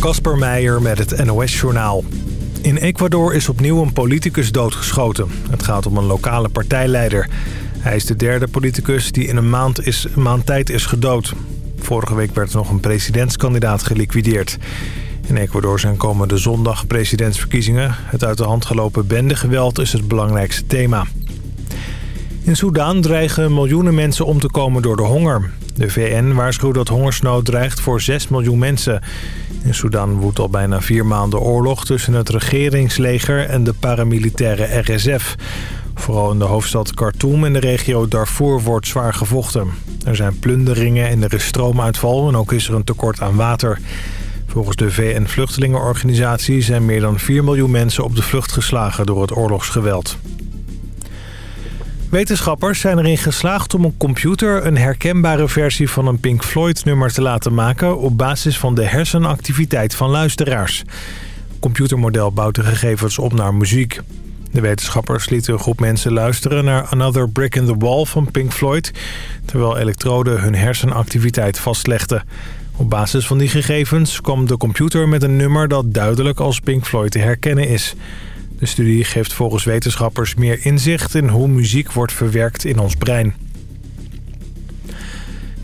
Kasper Meijer met het NOS-journaal. In Ecuador is opnieuw een politicus doodgeschoten. Het gaat om een lokale partijleider. Hij is de derde politicus die in een maand, is, tijd is gedood. Vorige week werd nog een presidentskandidaat geliquideerd. In Ecuador zijn komende zondag presidentsverkiezingen. Het uit de hand gelopen bendegeweld is het belangrijkste thema. In Soedan dreigen miljoenen mensen om te komen door de honger. De VN waarschuwt dat hongersnood dreigt voor 6 miljoen mensen. In Sudan woedt al bijna vier maanden oorlog tussen het regeringsleger en de paramilitaire RSF. Vooral in de hoofdstad Khartoum en de regio Darfur wordt zwaar gevochten. Er zijn plunderingen en er is stroomuitval en ook is er een tekort aan water. Volgens de VN-vluchtelingenorganisatie zijn meer dan 4 miljoen mensen op de vlucht geslagen door het oorlogsgeweld. Wetenschappers zijn erin geslaagd om een computer een herkenbare versie van een Pink Floyd-nummer te laten maken op basis van de hersenactiviteit van luisteraars. Het computermodel bouwt de gegevens op naar muziek. De wetenschappers lieten een groep mensen luisteren naar Another Brick in the Wall van Pink Floyd... terwijl elektroden hun hersenactiviteit vastlegden. Op basis van die gegevens kwam de computer met een nummer dat duidelijk als Pink Floyd te herkennen is... De studie geeft volgens wetenschappers meer inzicht in hoe muziek wordt verwerkt in ons brein.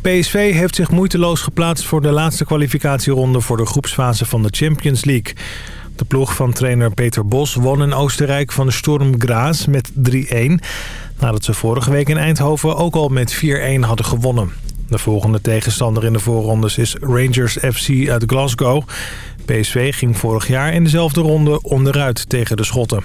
PSV heeft zich moeiteloos geplaatst voor de laatste kwalificatieronde voor de groepsfase van de Champions League. De ploeg van trainer Peter Bos won in Oostenrijk van de Sturm Graz met 3-1... nadat ze vorige week in Eindhoven ook al met 4-1 hadden gewonnen. De volgende tegenstander in de voorrondes is Rangers FC uit Glasgow. PSV ging vorig jaar in dezelfde ronde onderuit tegen de Schotten.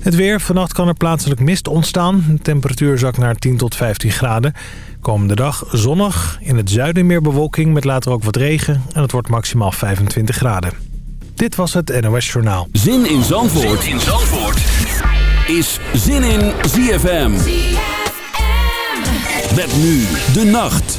Het weer. Vannacht kan er plaatselijk mist ontstaan. De temperatuur zakt naar 10 tot 15 graden. Komende dag zonnig. In het zuiden meer bewolking met later ook wat regen. En het wordt maximaal 25 graden. Dit was het NOS Journaal. Zin in Zandvoort, in Zandvoort. is Zin in ZFM. ZFM. Met nu de nacht.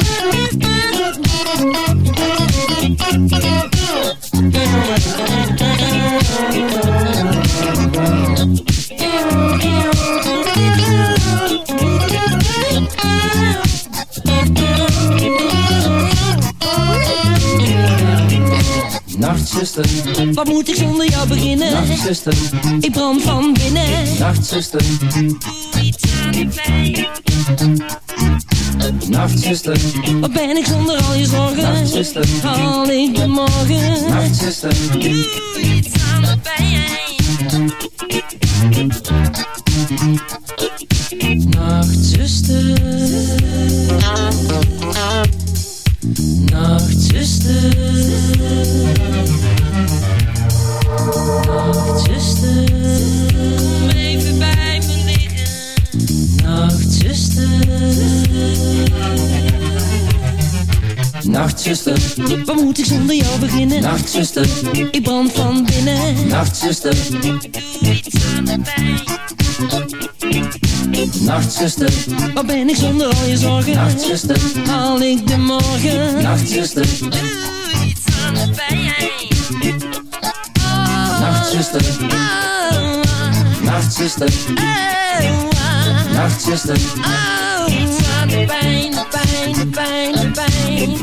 Wat moet ik zonder jou beginnen? Nachtzuster, ik brand van binnen. Nachtzuster, doe iets aan de pijn. Nachtzuster, wat ben ik zonder al je zorgen? Nachtzuster, haal ik de morgen? Nachtzuster, doe iets aan de pijn. Wat moet ik zonder jou beginnen? Nachtzuster, Ik brand van binnen. Nachtzuster, Doe iets aan de pijn. Nachtzuster, Waar ben ik zonder al je zorgen? Nachtzuster, Haal ik de morgen? Nachtzuster, Doe iets aan de pijn. Nachtzuster, Oh, Nachtzuster, oh, oh, Nachtzuster, oh, iets aan de pijn,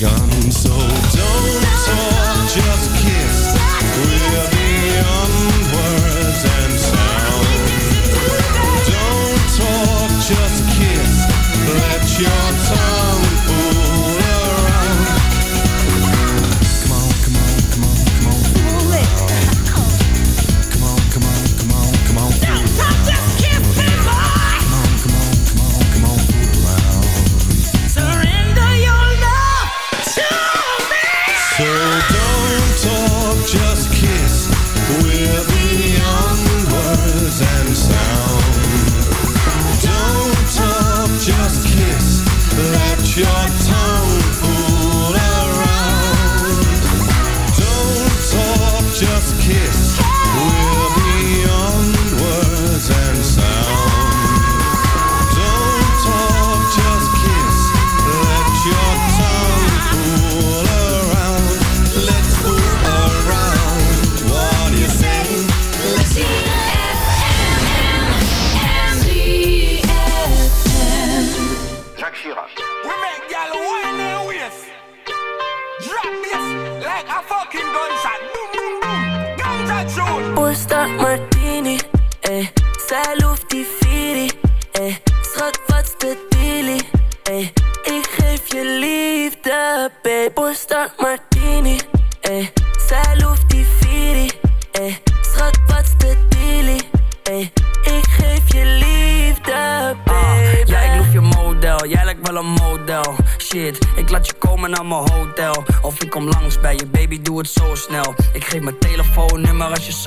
gone so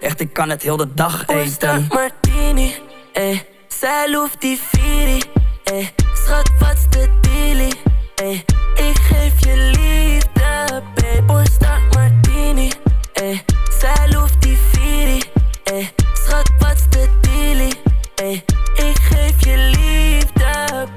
echt, ik kan het heel de dag eten martini, eh. Zij loeft die Firi, eh. schat, wat's de dealie? Ey, ik geef je liefde, babe, start martini. Ey, zij loeft die Viri. Ey, schat, wat's de dealie? Ey,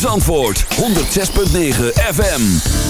ZFM's antwoord, 106.9 FM.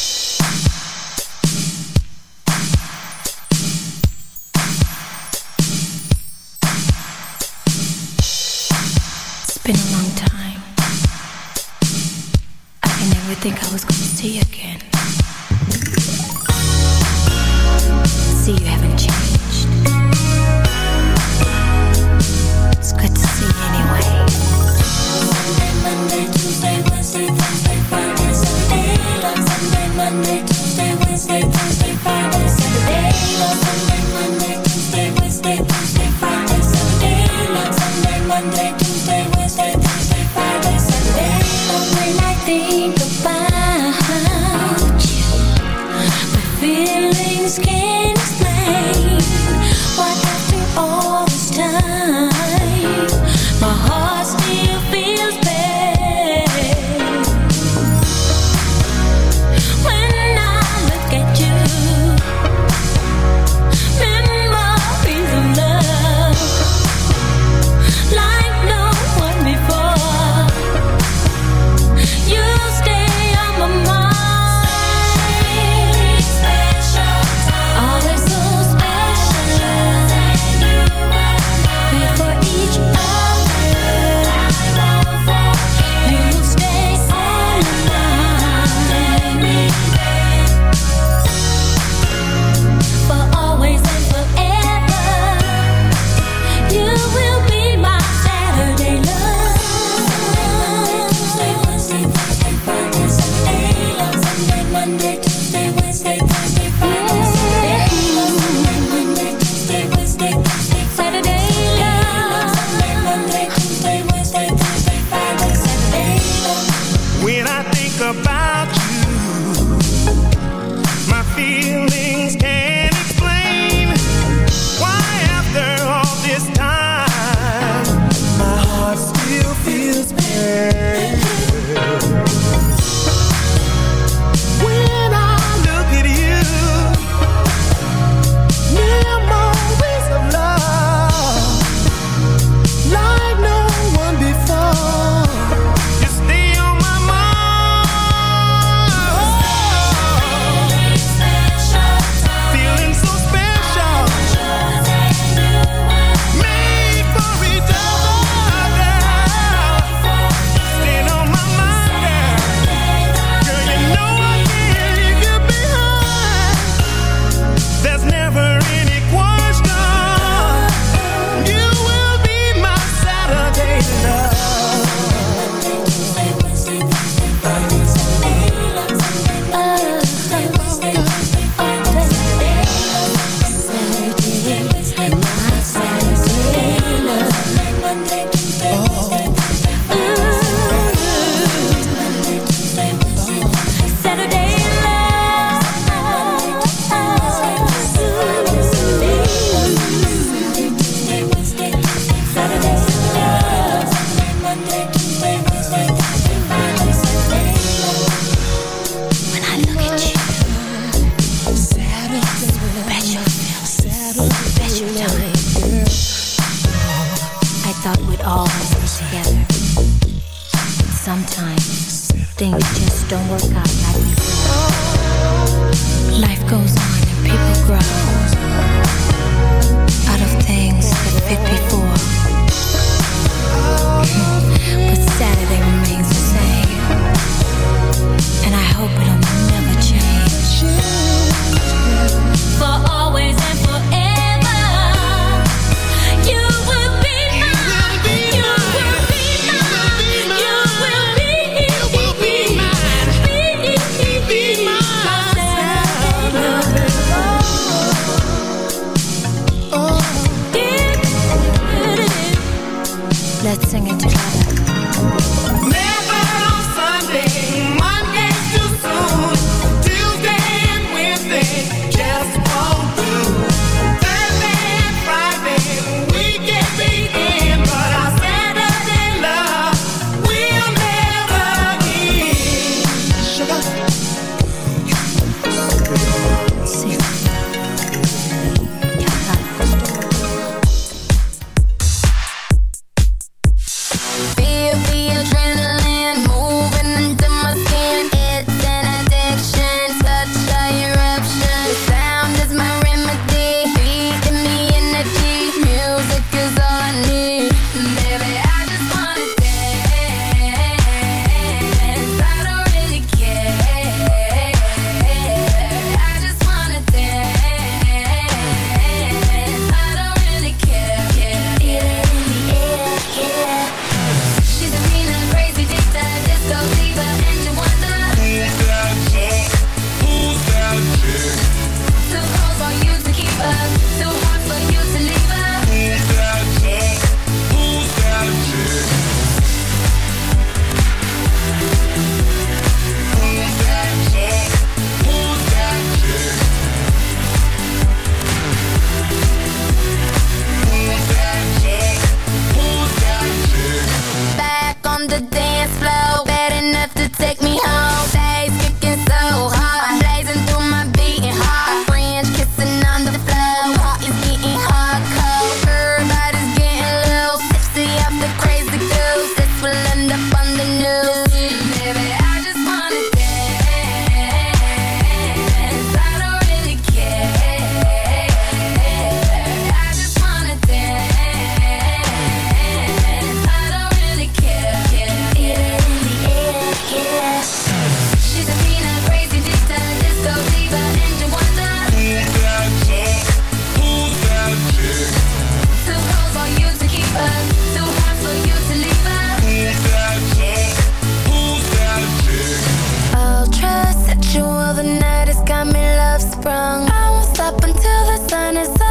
Sun is up.